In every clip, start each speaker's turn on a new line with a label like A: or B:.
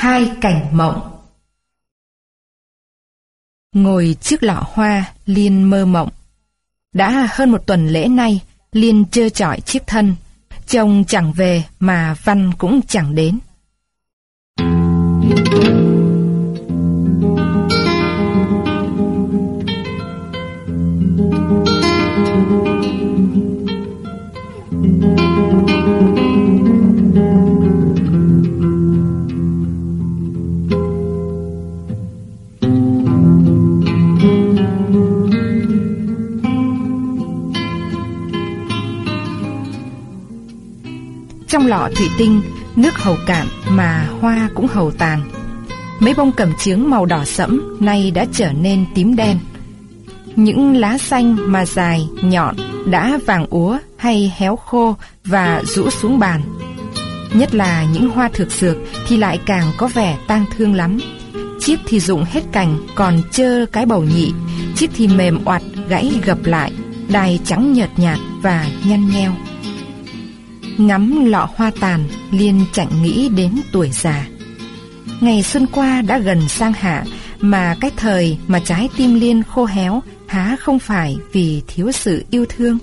A: Hai cảnh mộng Ngồi trước lọ hoa, Liên mơ mộng. Đã hơn một tuần lễ nay, Liên trơ trọi chiếc thân. Chồng chẳng về mà Văn cũng chẳng đến. Lọ thủy tinh, nước hầu cạn mà hoa cũng hầu tàn. Mấy bông cẩm chướng màu đỏ sẫm nay đã trở nên tím đen. Những lá xanh mà dài, nhọn, đã vàng úa hay héo khô và rũ xuống bàn. Nhất là những hoa thực dược thì lại càng có vẻ tang thương lắm. Chiếc thì rụng hết cành còn chơ cái bầu nhị, chiếc thì mềm oặt gãy gập lại, đài trắng nhợt nhạt và nhăn nheo. Ngắm lọ hoa tàn, Liên chẳng nghĩ đến tuổi già. Ngày xuân qua đã gần sang hạ, mà cái thời mà trái tim Liên khô héo há không phải vì thiếu sự yêu thương.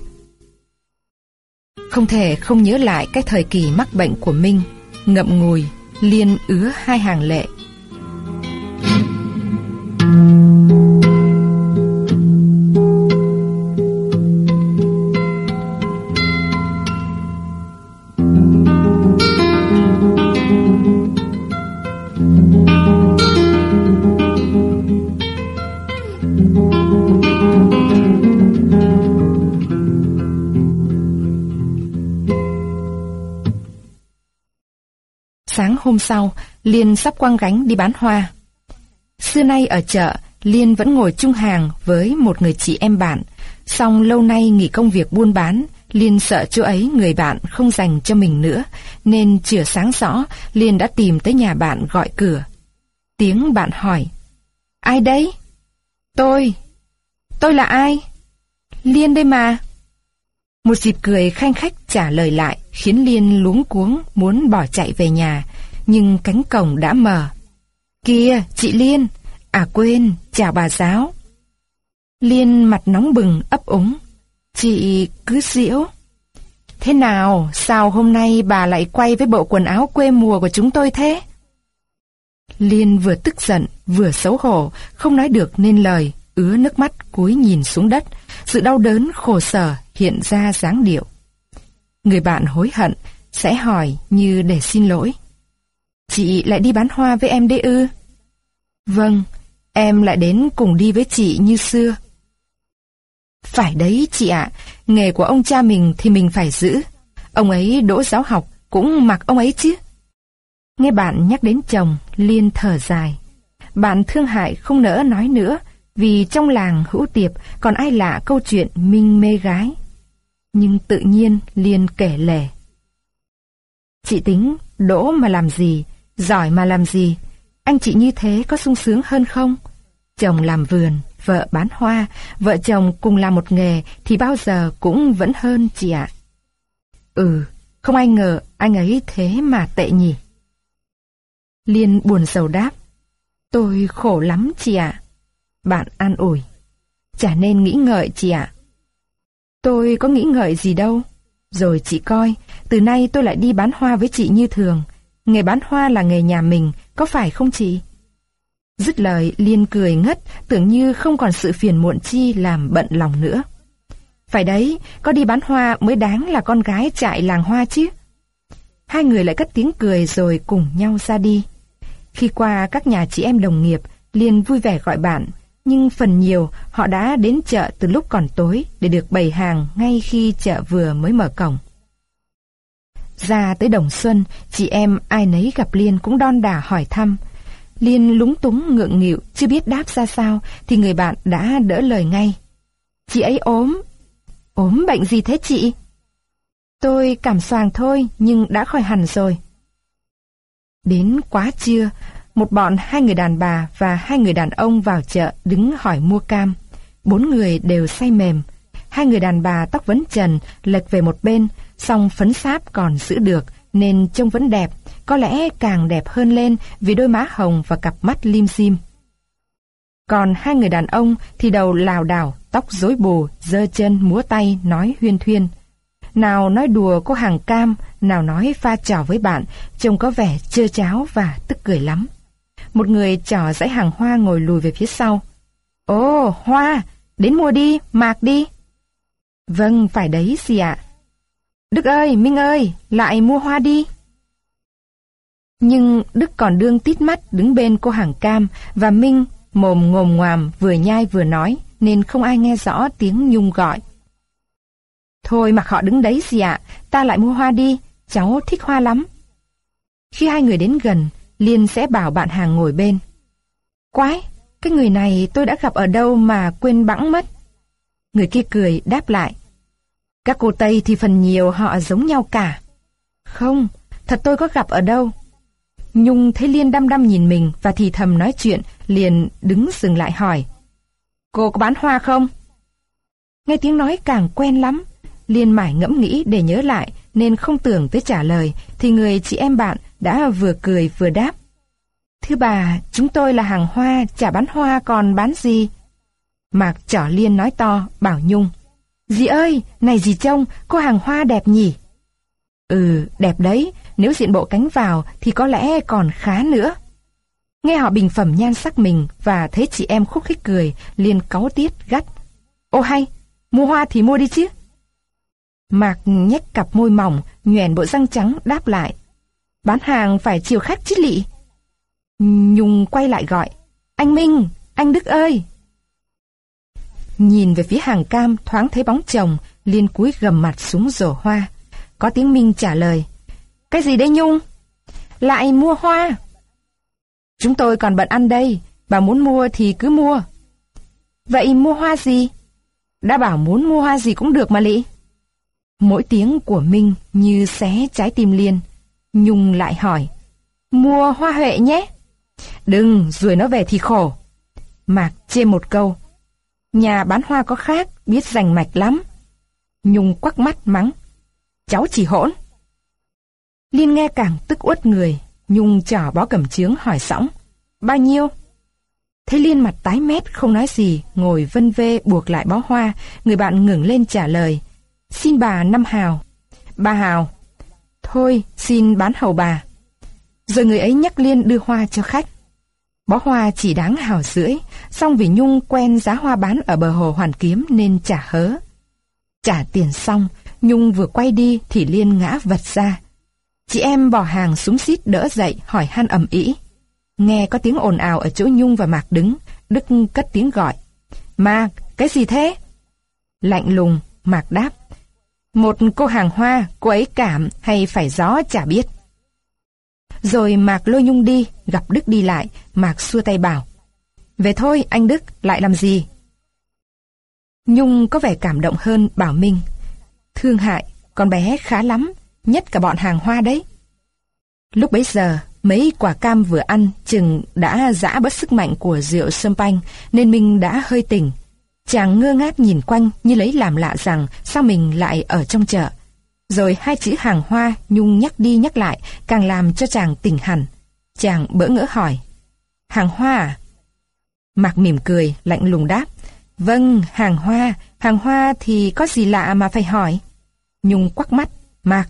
A: Không thể không nhớ lại cái thời kỳ mắc bệnh của Minh, ngậm ngùi, Liên ứa hai hàng lệ. Hôm sau, Liên sắp quăng gánh đi bán hoa. Xưa nay ở chợ, Liên vẫn ngồi chung hàng với một người chị em bạn. Song lâu nay nghỉ công việc buôn bán, Liên sợ chỗ ấy người bạn không dành cho mình nữa, nên chửa sáng rõ, Liên đã tìm tới nhà bạn gọi cửa. Tiếng bạn hỏi, Ai đấy? Tôi. Tôi là ai? Liên đây mà. Một dịp cười khanh khách trả lời lại, khiến Liên luống cuống muốn bỏ chạy về nhà, nhưng cánh cổng đã mở. Kìa, chị Liên, à quên, chào bà giáo. Liên mặt nóng bừng ấp úng. Chị cứ diễu. Thế nào, sao hôm nay bà lại quay với bộ quần áo quê mùa của chúng tôi thế? Liên vừa tức giận, vừa xấu hổ, không nói được nên lời, ứa nước mắt cúi nhìn xuống đất, sự đau đớn khổ sở hiện ra dáng điệu. Người bạn hối hận, sẽ hỏi như để xin lỗi. Chị lại đi bán hoa với em đấy ư? Vâng, em lại đến cùng đi với chị như xưa. Phải đấy chị ạ, nghề của ông cha mình thì mình phải giữ. Ông ấy đỗ giáo học, cũng mặc ông ấy chứ. Nghe bạn nhắc đến chồng, Liên thở dài. Bạn thương hại không nỡ nói nữa, vì trong làng hữu tiệp còn ai lạ câu chuyện minh mê gái. Nhưng tự nhiên Liên kể lể. Chị tính, đỗ mà làm gì, giỏi mà làm gì, anh chị như thế có sung sướng hơn không? Chồng làm vườn, vợ bán hoa, vợ chồng cùng làm một nghề thì bao giờ cũng vẫn hơn chị ạ. Ừ, không ai ngờ anh ấy thế mà tệ nhỉ. Liên buồn sầu đáp. Tôi khổ lắm chị ạ. Bạn an ủi. Chả nên nghĩ ngợi chị ạ. Tôi có nghĩ ngợi gì đâu. Rồi chị coi, từ nay tôi lại đi bán hoa với chị như thường. Nghề bán hoa là nghề nhà mình, có phải không chị? Dứt lời, Liên cười ngất, tưởng như không còn sự phiền muộn chi làm bận lòng nữa. Phải đấy, có đi bán hoa mới đáng là con gái chạy làng hoa chứ. Hai người lại cất tiếng cười rồi cùng nhau ra đi. Khi qua các nhà chị em đồng nghiệp, Liên vui vẻ gọi bạn, nhưng phần nhiều họ đã đến chợ từ lúc còn tối để được bày hàng ngay khi chợ vừa mới mở cổng. Ra tới Đồng Xuân, chị em ai nấy gặp Liên cũng đon đả hỏi thăm. Liên lúng túng ngượng nghịu, chưa biết đáp ra sao, thì người bạn đã đỡ lời ngay. Chị ấy ốm. Ốm bệnh gì thế chị? Tôi cảm xoàng thôi, nhưng đã khỏi hẳn rồi. Đến quá trưa, một bọn hai người đàn bà và hai người đàn ông vào chợ đứng hỏi mua cam. Bốn người đều say mềm. Hai người đàn bà tóc vấn trần, lệch về một bên, song phấn sáp còn giữ được, nên trông vẫn đẹp, có lẽ càng đẹp hơn lên vì đôi má hồng và cặp mắt lim dim. Còn hai người đàn ông thì đầu lào đảo, tóc rối bù, dơ chân, múa tay, nói huyên thuyên. Nào nói đùa cô hàng cam, nào nói pha trò với bạn, trông có vẻ chơ cháo và tức cười lắm. Một người trò dãy hàng hoa ngồi lùi về phía sau. Ồ, hoa, đến mua đi, mạc đi. Vâng, phải đấy, gì ạ. Đức ơi, Minh ơi, lại mua hoa đi. Nhưng Đức còn đương tít mắt đứng bên cô hàng cam và Minh mồm ngồm ngoàm vừa nhai vừa nói nên không ai nghe rõ tiếng Nhung gọi. Thôi mặc họ đứng đấy gì ạ, ta lại mua hoa đi, cháu thích hoa lắm. Khi hai người đến gần, Liên sẽ bảo bạn hàng ngồi bên. Quái, cái người này tôi đã gặp ở đâu mà quên bẵng mất. Người kia cười đáp lại. Các cô Tây thì phần nhiều họ giống nhau cả. Không, thật tôi có gặp ở đâu. Nhung thấy Liên đăm đăm nhìn mình và thì thầm nói chuyện, liền đứng dừng lại hỏi. Cô có bán hoa không? Nghe tiếng nói càng quen lắm. Liên mải ngẫm nghĩ để nhớ lại nên không tưởng tới trả lời thì người chị em bạn đã vừa cười vừa đáp. Thưa bà, chúng tôi là hàng hoa, chả bán hoa còn bán gì? Mạc trỏ Liên nói to, bảo Nhung. Dì ơi, này dì trông, cô hàng hoa đẹp nhỉ? Ừ, đẹp đấy, nếu diện bộ cánh vào thì có lẽ còn khá nữa. Nghe họ bình phẩm nhan sắc mình và thấy chị em khúc khích cười, liền cáu tiết gắt. Ô hay, mua hoa thì mua đi chứ. Mạc nhếch cặp môi mỏng, nhoèn bộ răng trắng đáp lại. Bán hàng phải chiều khách chứ lị. Nhung quay lại gọi. Anh Minh, anh Đức ơi. Nhìn về phía hàng cam thoáng thấy bóng chồng, liên cúi gầm mặt xuống rổ hoa. Có tiếng Minh trả lời. Cái gì đấy Nhung? Lại mua hoa. Chúng tôi còn bận ăn đây, bà muốn mua thì cứ mua. Vậy mua hoa gì? Đã bảo muốn mua hoa gì cũng được mà lị. Mỗi tiếng của Minh như xé trái tim Liên. Nhung lại hỏi. Mua hoa huệ nhé. Đừng, rồi nó về thì khổ. Mạc chê một câu. Nhà bán hoa có khác, biết rành mạch lắm. Nhung quắc mắt mắng. Cháu chỉ hỗn. Liên nghe càng tức uất người, Nhung chở bó cầm trướng hỏi sõng. Bao nhiêu? Thấy Liên mặt tái mét không nói gì, ngồi vân vê buộc lại bó hoa, người bạn ngừng lên trả lời. Xin bà năm hào. Ba hào. Thôi, xin bán hầu bà. Rồi người ấy nhắc Liên đưa hoa cho khách. Bó hoa chỉ đáng hào rưỡi, xong vì Nhung quen giá hoa bán ở bờ hồ Hoàn Kiếm nên trả hớ. Trả tiền xong, Nhung vừa quay đi thì Liên ngã vật ra. Chị em bỏ hàng súng xít đỡ dậy hỏi han ầm ĩ. Nghe có tiếng ồn ào ở chỗ Nhung và Mạc đứng, Đức cất tiếng gọi. Mạc, cái gì thế? Lạnh lùng, Mạc đáp. Một cô hàng hoa, cô ấy cảm hay phải gió chả biết. Rồi Mạc lôi Nhung đi, gặp Đức đi lại, Mạc xua tay bảo. Về thôi, anh Đức, lại làm gì? Nhung có vẻ cảm động hơn Bảo Minh. Thương hại, con bé khá lắm, nhất cả bọn hàng hoa đấy. Lúc bấy giờ, mấy quả cam vừa ăn chừng đã giã bớt sức mạnh của rượu sâm panh, nên Minh đã hơi tỉnh. Chàng ngơ ngác nhìn quanh như lấy làm lạ rằng sao mình lại ở trong chợ. Rồi hai chữ hàng hoa Nhung nhắc đi nhắc lại càng làm cho chàng tỉnh hẳn. Chàng bỡ ngỡ hỏi. Hàng hoa à? Mạc mỉm cười, lạnh lùng đáp. Vâng, hàng hoa, hàng hoa thì có gì lạ mà phải hỏi. Nhung quắc mắt, Mạc.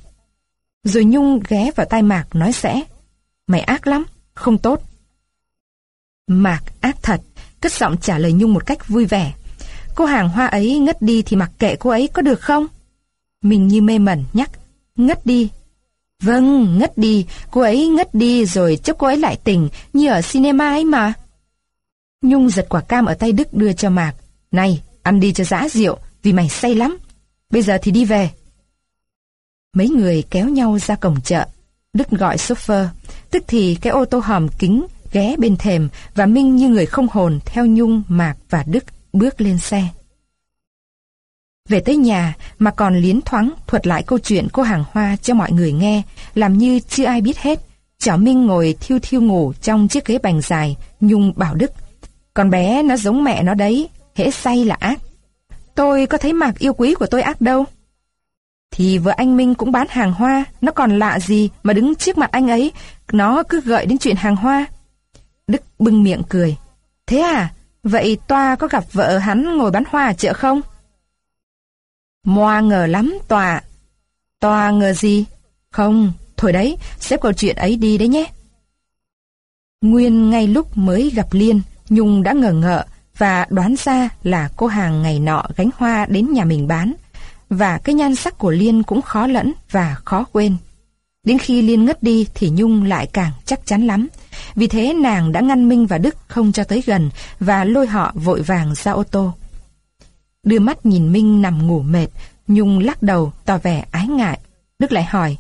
A: Rồi Nhung ghé vào tai Mạc nói sẽ. Mày ác lắm, không tốt. Mạc ác thật, cất giọng trả lời Nhung một cách vui vẻ. Cô hàng hoa ấy ngất đi thì mặc kệ cô ấy có được không? Mình như mê mẩn nhắc, ngất đi. Vâng, ngất đi, cô ấy ngất đi rồi chốc cô ấy lại tỉnh như ở cinema ấy mà. Nhung giật quả cam ở tay Đức đưa cho Mạc. Này, ăn đi cho dã rượu, vì mày say lắm. Bây giờ thì đi về. Mấy người kéo nhau ra cổng chợ. Đức gọi chauffeur, tức thì cái ô tô hòm kính ghé bên thềm và Minh như người không hồn theo Nhung, Mạc và Đức bước lên xe. Về tới nhà mà còn liến thoáng thuật lại câu chuyện cô hàng hoa cho mọi người nghe, làm như chưa ai biết hết. Cháu Minh ngồi thiêu thiêu ngủ trong chiếc ghế bành dài, Nhung bảo Đức. Con bé nó giống mẹ nó đấy, hễ say là ác. Tôi có thấy mạc yêu quý của tôi ác đâu. Thì vợ anh Minh cũng bán hàng hoa, nó còn lạ gì mà đứng trước mặt anh ấy, nó cứ gợi đến chuyện hàng hoa. Đức bưng miệng cười. Thế à, vậy Toa có gặp vợ hắn ngồi bán hoa ở chợ không? Moa ngờ lắm Tòa. Tòa ngờ gì? Không, thôi đấy, xếp câu chuyện ấy đi đấy nhé. Nguyên ngay lúc mới gặp Liên, Nhung đã ngờ ngợ và đoán ra là cô hàng ngày nọ gánh hoa đến nhà mình bán. Và cái nhan sắc của Liên cũng khó lẫn và khó quên. Đến khi Liên ngất đi thì Nhung lại càng chắc chắn lắm. Vì thế nàng đã ngăn Minh và Đức không cho tới gần và lôi họ vội vàng ra ô tô. Đưa mắt nhìn Minh nằm ngủ mệt, Nhung lắc đầu tỏ vẻ ái ngại. Đức lại hỏi,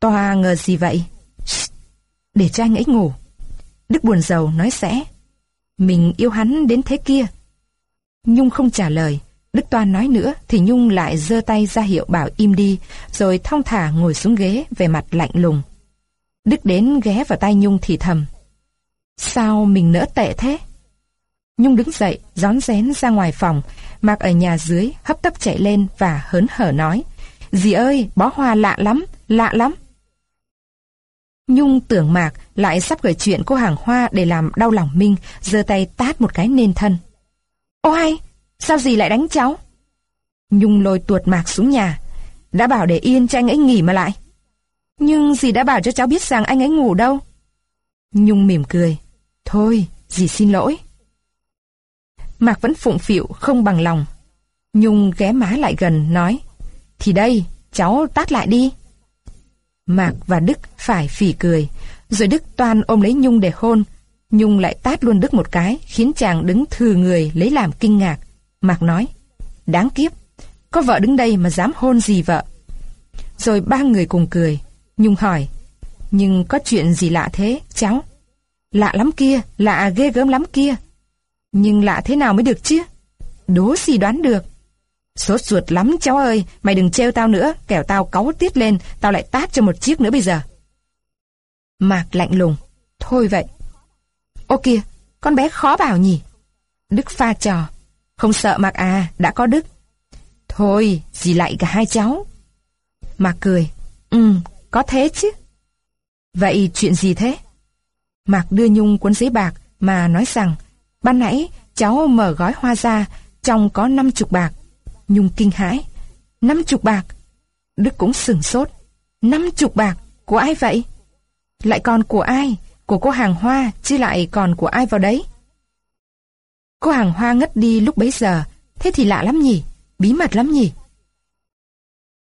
A: Toa ngờ gì vậy? Để cho anh ấy ngủ. Đức buồn rầu nói sẽ. Mình yêu hắn đến thế kia. Nhung không trả lời. Đức Toan nói nữa thì Nhung lại giơ tay ra hiệu bảo im đi, rồi thong thả ngồi xuống ghế về mặt lạnh lùng. Đức đến ghé vào tay Nhung thì thầm. Sao mình nỡ tệ thế? Nhung đứng dậy, rón rén ra ngoài phòng, Mạc ở nhà dưới hấp tấp chạy lên và hớn hở nói. Dì ơi, bó hoa lạ lắm, lạ lắm. Nhung tưởng Mạc lại sắp gửi chuyện cô hàng hoa để làm đau lòng Minh, giơ tay tát một cái nên thân. Ôi, sao dì lại đánh cháu? Nhung lôi tuột Mạc xuống nhà. Đã bảo để yên cho anh ấy nghỉ mà lại. Nhưng dì đã bảo cho cháu biết rằng anh ấy ngủ đâu. Nhung mỉm cười. Thôi, dì xin lỗi. Mạc vẫn phụng phịu không bằng lòng. Nhung ghé má lại gần nói Thì đây, cháu tát lại đi. Mạc và Đức phải phỉ cười. Rồi Đức toan ôm lấy Nhung để hôn. Nhung lại tát luôn Đức một cái khiến chàng đứng thừa người lấy làm kinh ngạc. Mạc nói Đáng kiếp, có vợ đứng đây mà dám hôn gì vợ. Rồi ba người cùng cười. Nhung hỏi Nhưng có chuyện gì lạ thế, cháu? Lạ lắm kia, lạ ghê gớm lắm kia. Nhưng lạ thế nào mới được chứ? Đố gì đoán được. Sốt ruột lắm cháu ơi, mày đừng trêu tao nữa, kẻo tao cáu tiết lên, tao lại tát cho một chiếc nữa bây giờ. Mạc lạnh lùng, thôi vậy. Ô kìa, con bé khó bảo nhỉ? Đức pha trò, không sợ Mạc à, đã có Đức. Thôi, gì lại cả hai cháu. Mạc cười, ừ, có thế chứ. Vậy chuyện gì thế? Mạc đưa Nhung cuốn giấy bạc mà nói rằng Ban nãy cháu mở gói hoa ra, trong có năm chục bạc. Nhung kinh hãi. Năm chục bạc. Đức cũng sừng sốt. Năm chục bạc, của ai vậy? Lại còn của ai? Của cô hàng hoa, chứ lại còn của ai vào đấy? Cô hàng hoa ngất đi lúc bấy giờ, thế thì lạ lắm nhỉ? Bí mật lắm nhỉ?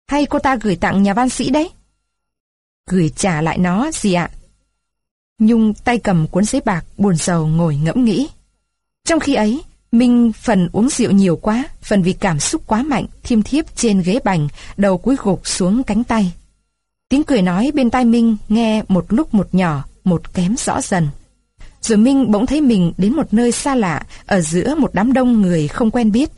A: Hay cô ta gửi tặng nhà văn sĩ đấy? Gửi trả lại nó gì ạ? Nhung tay cầm cuốn giấy bạc buồn sầu ngồi ngẫm nghĩ. Trong khi ấy, Minh phần uống rượu nhiều quá, phần vì cảm xúc quá mạnh, thiêm thiếp trên ghế bành, đầu cúi gục xuống cánh tay. Tiếng cười nói bên tai Minh nghe một lúc một nhỏ, một kém rõ dần. Rồi Minh bỗng thấy mình đến một nơi xa lạ, ở giữa một đám đông người không quen biết.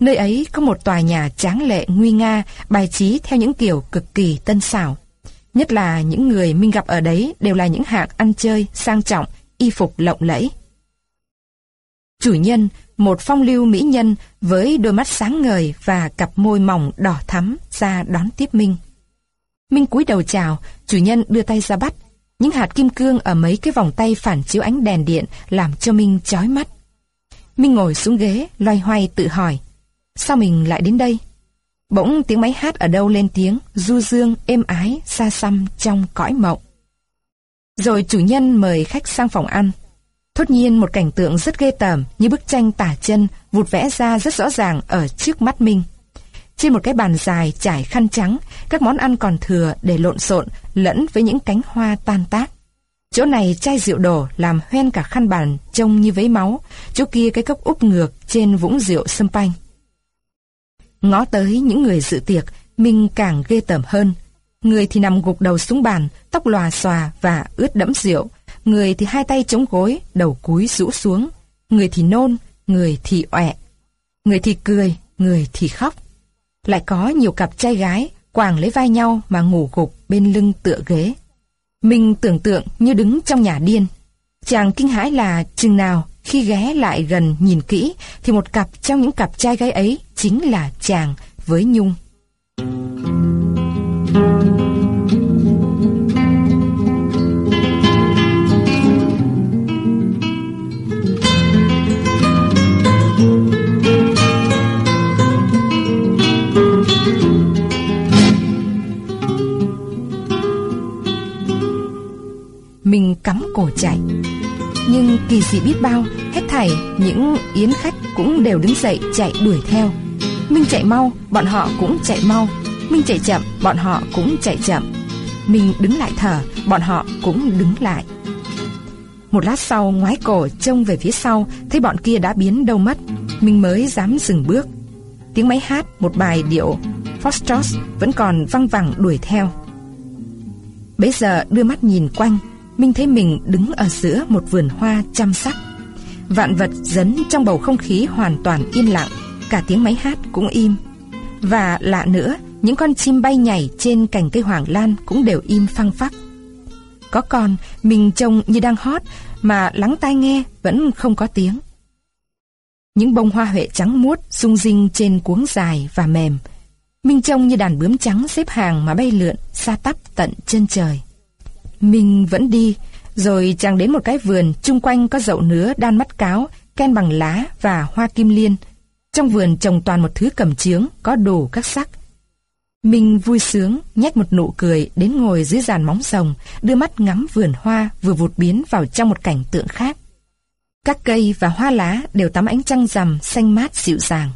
A: Nơi ấy có một tòa nhà tráng lệ nguy nga, bài trí theo những kiểu cực kỳ tân xảo. Nhất là những người Minh gặp ở đấy đều là những hạng ăn chơi, sang trọng, y phục lộng lẫy. Chủ nhân, một phong lưu mỹ nhân với đôi mắt sáng ngời và cặp môi mỏng đỏ thắm ra đón tiếp Minh. Minh cúi đầu chào, chủ nhân đưa tay ra bắt. Những hạt kim cương ở mấy cái vòng tay phản chiếu ánh đèn điện làm cho Minh chói mắt. Minh ngồi xuống ghế, loay hoay tự hỏi. Sao mình lại đến đây? Bỗng tiếng máy hát ở đâu lên tiếng, du dương, êm ái, xa xăm trong cõi mộng. Rồi chủ nhân mời khách sang phòng ăn. Thốt nhiên một cảnh tượng rất ghê tởm như bức tranh tả chân vụt vẽ ra rất rõ ràng ở trước mắt Minh. Trên một cái bàn dài trải khăn trắng, các món ăn còn thừa để lộn xộn lẫn với những cánh hoa tan tác. Chỗ này chai rượu đổ làm hoen cả khăn bàn trông như vấy máu, chỗ kia cái cốc úp ngược trên vũng rượu sâm panh. Ngó tới những người dự tiệc, Minh càng ghê tởm hơn. Người thì nằm gục đầu xuống bàn, tóc lòa xòa và ướt đẫm rượu, Người thì hai tay chống gối, đầu cúi rũ xuống. Người thì nôn, người thì ọe. Người thì cười, người thì khóc. Lại có nhiều cặp trai gái quàng lấy vai nhau mà ngủ gục bên lưng tựa ghế. Mình tưởng tượng như đứng trong nhà điên. Chàng kinh hãi là chừng nào khi ghé lại gần nhìn kỹ thì một cặp trong những cặp trai gái ấy chính là chàng với Nhung. Thank you. Mình cắm cổ chạy. Nhưng kỳ dị biết bao, Hết thảy những yến khách cũng đều đứng dậy chạy đuổi theo. Minh chạy mau, Bọn họ cũng chạy mau. Minh chạy chậm, Bọn họ cũng chạy chậm. Mình đứng lại thở, Bọn họ cũng đứng lại. Một lát sau, ngoái cổ trông về phía sau, Thấy bọn kia đã biến đâu mất. Mình mới dám dừng bước. Tiếng máy hát, một bài điệu Foxtrot vẫn còn văng vẳng đuổi theo. Bấy giờ đưa mắt nhìn quanh Minh thấy mình đứng ở giữa một vườn hoa chăm sắc. Vạn vật dấn trong bầu không khí hoàn toàn yên lặng, cả tiếng máy hát cũng im. Và lạ nữa, những con chim bay nhảy trên cành cây hoàng lan cũng đều im phăng phắc. Có con, mình trông như đang hót, mà lắng tai nghe vẫn không có tiếng. Những bông hoa huệ trắng muốt rung rinh trên cuống dài và mềm. Minh trông như đàn bướm trắng xếp hàng mà bay lượn xa tắp tận chân trời. Mình vẫn đi, rồi chàng đến một cái vườn, chung quanh có dậu nứa đan mắt cáo, ken bằng lá và hoa kim liên. Trong vườn trồng toàn một thứ cầm chướng, có đủ các sắc. Mình vui sướng, nhếch một nụ cười, đến ngồi dưới giàn móng rồng, đưa mắt ngắm vườn hoa vừa vụt biến vào trong một cảnh tượng khác. Các cây và hoa lá đều tắm ánh trăng rằm, xanh mát dịu dàng.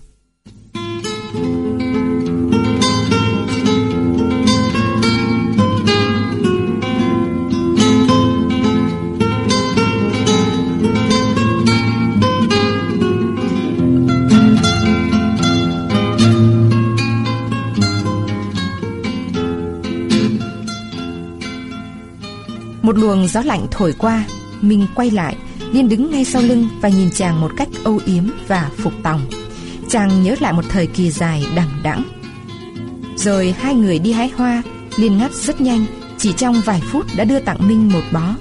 A: Luồng gió lạnh thổi qua, Minh quay lại, Liên đứng ngay sau lưng và nhìn chàng một cách âu yếm và phục tòng. Chàng nhớ lại một thời kỳ dài đằng đẵng. Rồi hai người đi hái hoa, Liên ngắt rất nhanh, chỉ trong vài phút đã đưa tặng Minh một bó.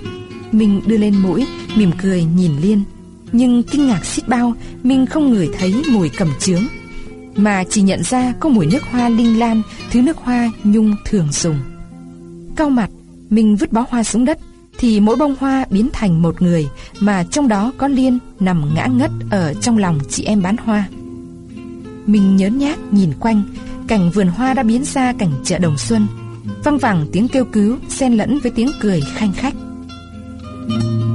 A: Minh đưa lên mũi, mỉm cười nhìn Liên. Nhưng kinh ngạc xít bao, Minh không ngửi thấy mùi cầm chướng. Mà chỉ nhận ra có mùi nước hoa linh lan, thứ nước hoa Nhung thường dùng. Cao mặt, mình vứt bó hoa xuống đất thì mỗi bông hoa biến thành một người mà trong đó có Liên nằm ngã ngất ở trong lòng chị em bán hoa. Mình nhớn nhác nhìn quanh, cảnh vườn hoa đã biến ra cảnh chợ đồng xuân. Văng vẳng tiếng kêu cứu xen lẫn với tiếng cười khanh khách. Minh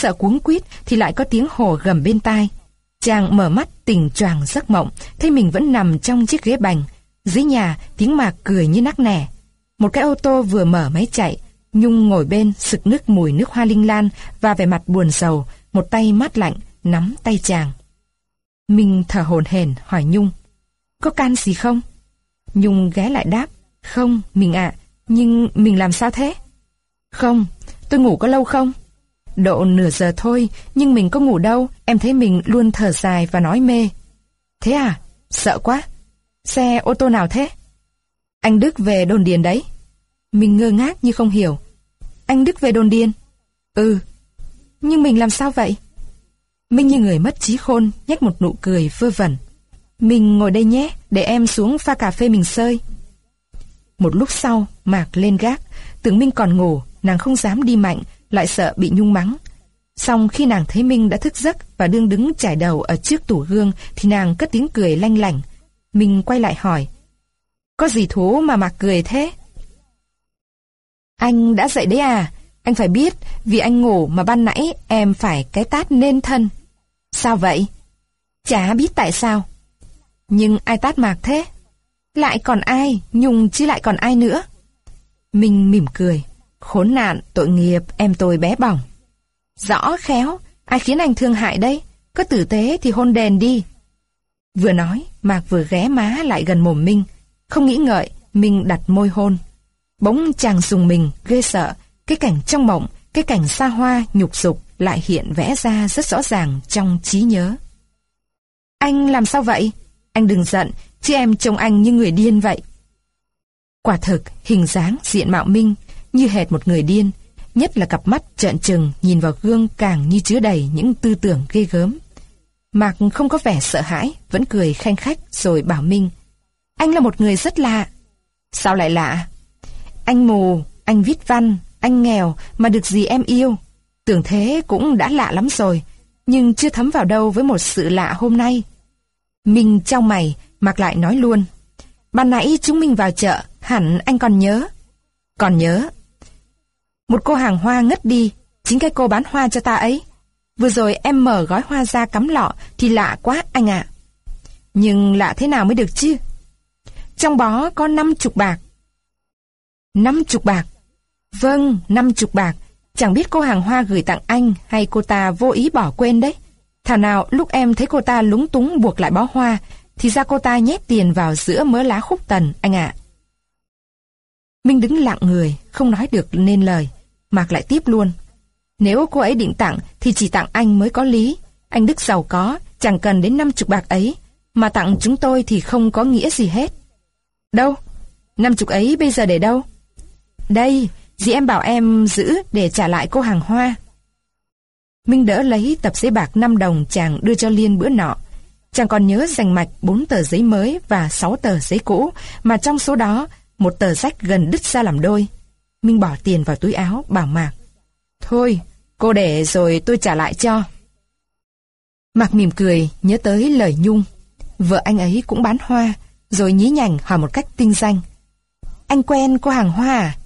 A: sợ cuống quýt thì lại có tiếng hồ gầm bên tai. Chàng mở mắt tỉnh choàng giấc mộng, thấy mình vẫn nằm trong chiếc ghế bành. Dưới nhà, tiếng mạc cười như nắc nẻ. Một cái ô tô vừa mở máy chạy, Nhung ngồi bên sực nước mùi nước hoa linh lan và vẻ mặt buồn sầu, một tay mát lạnh, nắm tay chàng. mình thở hồn hển hỏi Nhung, có can gì không? Nhung ghé lại đáp, không, mình ạ, nhưng mình làm sao thế? Không, tôi ngủ có lâu không? Độ nửa giờ thôi, nhưng mình có ngủ đâu, em thấy mình luôn thở dài và nói mê. Thế à? Sợ quá. Xe ô tô nào thế? Anh Đức về đồn điền đấy. Mình ngơ ngác như không hiểu. Anh Đức về đồn điền? Ừ. Nhưng mình làm sao vậy? Minh như người mất trí khôn, nhếch một nụ cười vơ vẩn. Mình ngồi đây nhé, để em xuống pha cà phê mình sơi. Một lúc sau, Mạc lên gác, tưởng Minh còn ngủ, nàng không dám đi mạnh, lại sợ bị Nhung mắng. Xong khi nàng thấy Minh đã thức giấc và đương đứng chải đầu ở trước tủ gương thì nàng cất tiếng cười lanh lảnh. Minh quay lại hỏi. Có gì thú mà mặc cười thế? Anh đã dậy đấy à? Anh phải biết, vì anh ngủ mà ban nãy em phải cái tát nên thân. Sao vậy? Chả biết tại sao. Nhưng ai tát mạc thế? Lại còn ai? Nhung chứ lại còn ai nữa? Minh mỉm cười. Khốn nạn, tội nghiệp, em tôi bé bỏng. Rõ khéo, ai khiến anh thương hại đây? Có tử tế thì hôn đền đi. Vừa nói, Mạc vừa ghé má lại gần mồm Minh. Không nghĩ ngợi, Minh đặt môi hôn. Bỗng chàng dùng mình, ghê sợ. Cái cảnh trong mộng, cái cảnh xa hoa, nhục dục, lại hiện vẽ ra rất rõ ràng trong trí nhớ. Anh làm sao vậy? Anh đừng giận, chứ em trông anh như người điên vậy. Quả thực, hình dáng, diện mạo Minh như hệt một người điên, nhất là cặp mắt trợn trừng nhìn vào gương càng như chứa đầy những tư tưởng ghê gớm. Mạc không có vẻ sợ hãi, vẫn cười khanh khách rồi bảo Minh. Anh là một người rất lạ. Sao lại lạ? Anh mù, anh viết văn, anh nghèo mà được gì em yêu. Tưởng thế cũng đã lạ lắm rồi, nhưng chưa thấm vào đâu với một sự lạ hôm nay. Minh trong mày, Mạc lại nói luôn. Ban nãy chúng mình vào chợ, hẳn anh còn nhớ. Còn nhớ. Một cô hàng hoa ngất đi, chính cái cô bán hoa cho ta ấy. Vừa rồi em mở gói hoa ra cắm lọ thì lạ quá anh ạ. Nhưng lạ thế nào mới được chứ? Trong bó có năm chục bạc. Năm chục bạc? Vâng, năm chục bạc. Chẳng biết cô hàng hoa gửi tặng anh hay cô ta vô ý bỏ quên đấy. Thảo nào lúc em thấy cô ta lúng túng buộc lại bó hoa thì ra cô ta nhét tiền vào giữa mớ lá khúc tần, anh ạ. Minh đứng lặng người, không nói được nên lời. Mạc lại tiếp luôn. Nếu cô ấy định tặng thì chỉ tặng anh mới có lý. Anh Đức giàu có, chẳng cần đến năm chục bạc ấy. Mà tặng chúng tôi thì không có nghĩa gì hết. Đâu? Năm chục ấy bây giờ để đâu? Đây, dì em bảo em giữ để trả lại cô hàng hoa. Minh đỡ lấy tập giấy bạc 5 đồng chàng đưa cho Liên bữa nọ. Chàng còn nhớ dành mạch 4 tờ giấy mới và 6 tờ giấy cũ, mà trong số đó, một tờ rách gần đứt ra làm đôi. Minh bỏ tiền vào túi áo, bảo Mạc. Thôi, cô để rồi tôi trả lại cho. Mạc mỉm cười, nhớ tới lời Nhung. Vợ anh ấy cũng bán hoa, rồi nhí nhảnh hỏi một cách tinh danh. Anh quen cô hàng hoa à?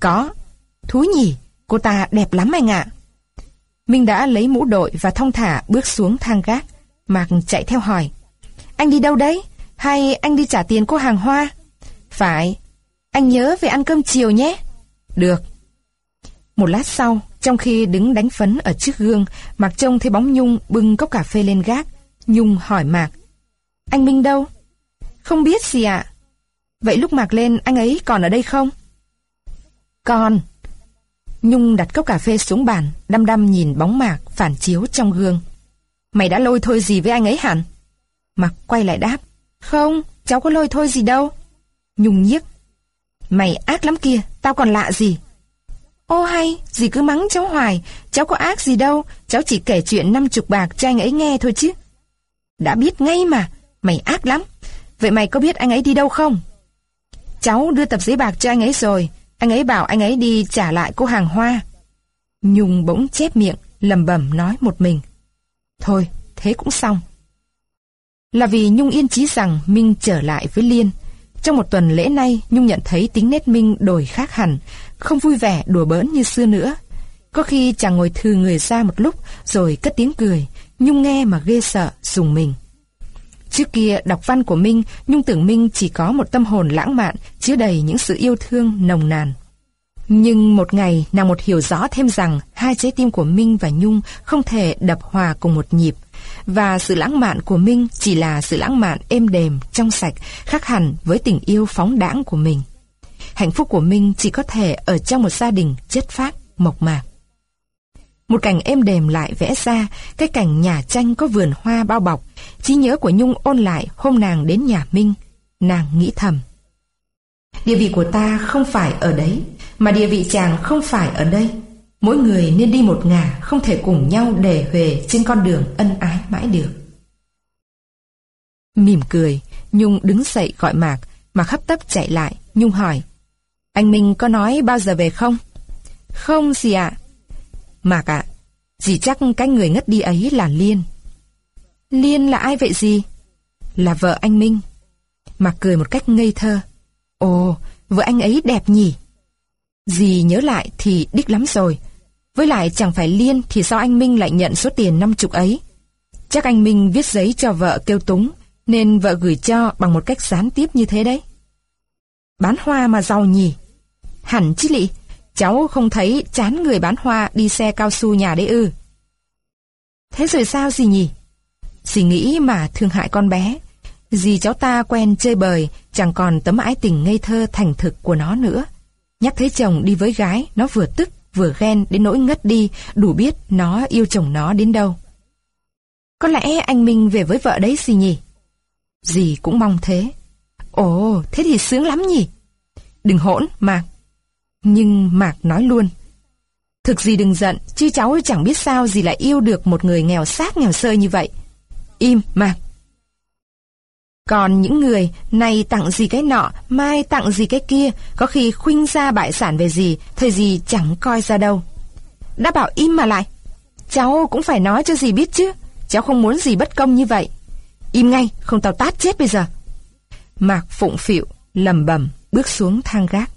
A: Có. Thú nhỉ, cô ta đẹp lắm anh ạ. Minh đã lấy mũ đội và thong thả bước xuống thang gác. Mạc chạy theo hỏi. Anh đi đâu đấy? Hay anh đi trả tiền cô hàng hoa? Phải. Anh nhớ về ăn cơm chiều nhé. Được. Một lát sau, trong khi đứng đánh phấn ở trước gương, Mạc trông thấy bóng Nhung bưng cốc cà phê lên gác. Nhung hỏi Mạc. Anh Minh đâu? Không biết gì ạ. Vậy lúc Mạc lên, anh ấy còn ở đây không? Còn. Nhung đặt cốc cà phê xuống bàn, đăm đăm nhìn bóng Mạc phản chiếu trong gương. Mày đã lôi thôi gì với anh ấy hẳn? Mạc quay lại đáp. Không, cháu có lôi thôi gì đâu. Nhung nhiếc. Mày ác lắm kia, tao còn lạ gì? Ô hay, dì cứ mắng cháu hoài, cháu có ác gì đâu, cháu chỉ kể chuyện năm chục bạc cho anh ấy nghe thôi chứ. Đã biết ngay mà, mày ác lắm. Vậy mày có biết anh ấy đi đâu không? Cháu đưa tập giấy bạc cho anh ấy rồi, anh ấy bảo anh ấy đi trả lại cô hàng hoa. Nhung bỗng chép miệng, lầm bẩm nói một mình. Thôi, thế cũng xong. Là vì Nhung yên chí rằng Minh trở lại với Liên. Trong một tuần lễ nay, Nhung nhận thấy tính nét Minh đổi khác hẳn, không vui vẻ đùa bỡn như xưa nữa. Có khi chàng ngồi thư người ra một lúc rồi cất tiếng cười, Nhung nghe mà ghê sợ, dùng mình. Trước kia đọc văn của Minh, Nhung tưởng Minh chỉ có một tâm hồn lãng mạn, chứa đầy những sự yêu thương nồng nàn. Nhưng một ngày, nàng một hiểu rõ thêm rằng hai trái tim của Minh và Nhung không thể đập hòa cùng một nhịp. Và sự lãng mạn của Minh chỉ là sự lãng mạn êm đềm, trong sạch, khác hẳn với tình yêu phóng đãng của mình. Hạnh phúc của Minh chỉ có thể ở trong một gia đình chất phác, mộc mạc. Một cảnh êm đềm lại vẽ ra, cái cảnh nhà tranh có vườn hoa bao bọc. Trí nhớ của Nhung ôn lại hôm nàng đến nhà Minh. Nàng nghĩ thầm. Địa vị của ta không phải ở đấy, mà địa vị chàng không phải ở đây. Mỗi người nên đi một ngả, không thể cùng nhau để huề trên con đường ân ái mãi được. Mỉm cười, Nhung đứng dậy gọi Mạc, Mạc hấp tấp chạy lại, Nhung hỏi. Anh Minh có nói bao giờ về không? Không gì ạ. Mạc ạ, à, dì chắc cái người ngất đi ấy là Liên. Liên là ai vậy gì? Là vợ anh Minh. Mạc cười một cách ngây thơ. Ồ, vợ anh ấy đẹp nhỉ? Dì nhớ lại thì đích lắm rồi. Với lại chẳng phải Liên thì sao anh Minh lại nhận số tiền năm chục ấy? Chắc anh Minh viết giấy cho vợ kêu túng, nên vợ gửi cho bằng một cách gián tiếp như thế đấy. Bán hoa mà giàu nhỉ? Hẳn chứ lị, cháu không thấy chán người bán hoa đi xe cao su nhà đấy ư. Thế rồi sao gì nhỉ? Dì nghĩ mà thương hại con bé. Dì cháu ta quen chơi bời, chẳng còn tấm ái tình ngây thơ thành thực của nó nữa. Nhắc thấy chồng đi với gái, nó vừa tức vừa ghen đến nỗi ngất đi, đủ biết nó yêu chồng nó đến đâu. Có lẽ anh Minh về với vợ đấy gì nhỉ? Dì cũng mong thế. Ồ, thế thì sướng lắm nhỉ? Đừng hỗn, Mạc. Nhưng Mạc nói luôn. Thực gì đừng giận, chứ cháu chẳng biết sao gì lại yêu được một người nghèo xác nghèo sơ như vậy. Im, Mạc. Còn những người này tặng gì cái nọ, mai tặng gì cái kia, có khi khuynh ra bại sản về gì, thời gì chẳng coi ra đâu. Đã bảo im mà lại. Cháu cũng phải nói cho gì biết chứ. Cháu không muốn gì bất công như vậy. Im ngay, không tao tát chết bây giờ. Mạc phụng phịu, lầm bầm, bước xuống thang gác.